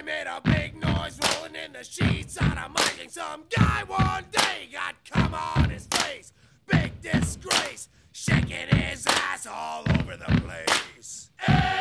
boy made a big noise rolling in the sheets out of miking. Some guy one day got cum on his face. Big disgrace, shaking his ass all over the place. AIDS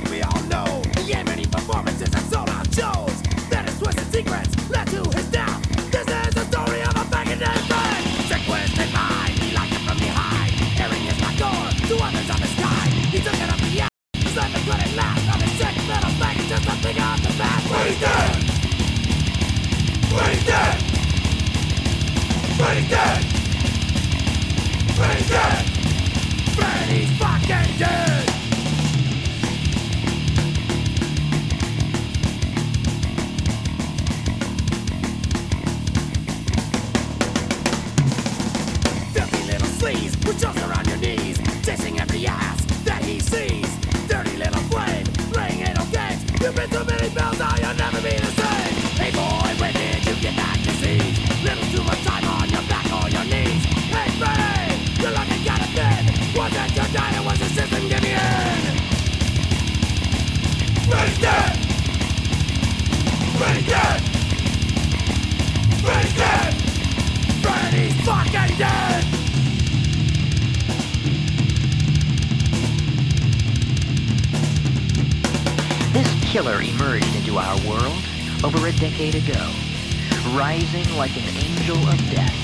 story, we all know. The had many performances and sold out shows. Then his twisted secrets led to his death. This is the story of a faggot Ben. Sick twisted mind, he liked it from behind. Airing his back door to others of his kind. He took it up the ass, his life couldn't last. On his sick little faggot, just a thing of the past. But he's dead! But he's dead! But he's dead! But he's dead! You've been to many bells, you'll never be killer emerged into our world over a decade ago, rising like an angel of death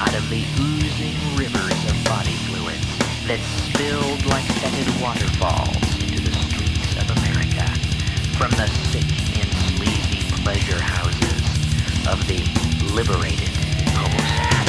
out of the oozing rivers of body fluids that spilled like fetid waterfalls into the streets of America from the sick and sleazy pleasure houses of the liberated homosexuals.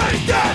Freddy's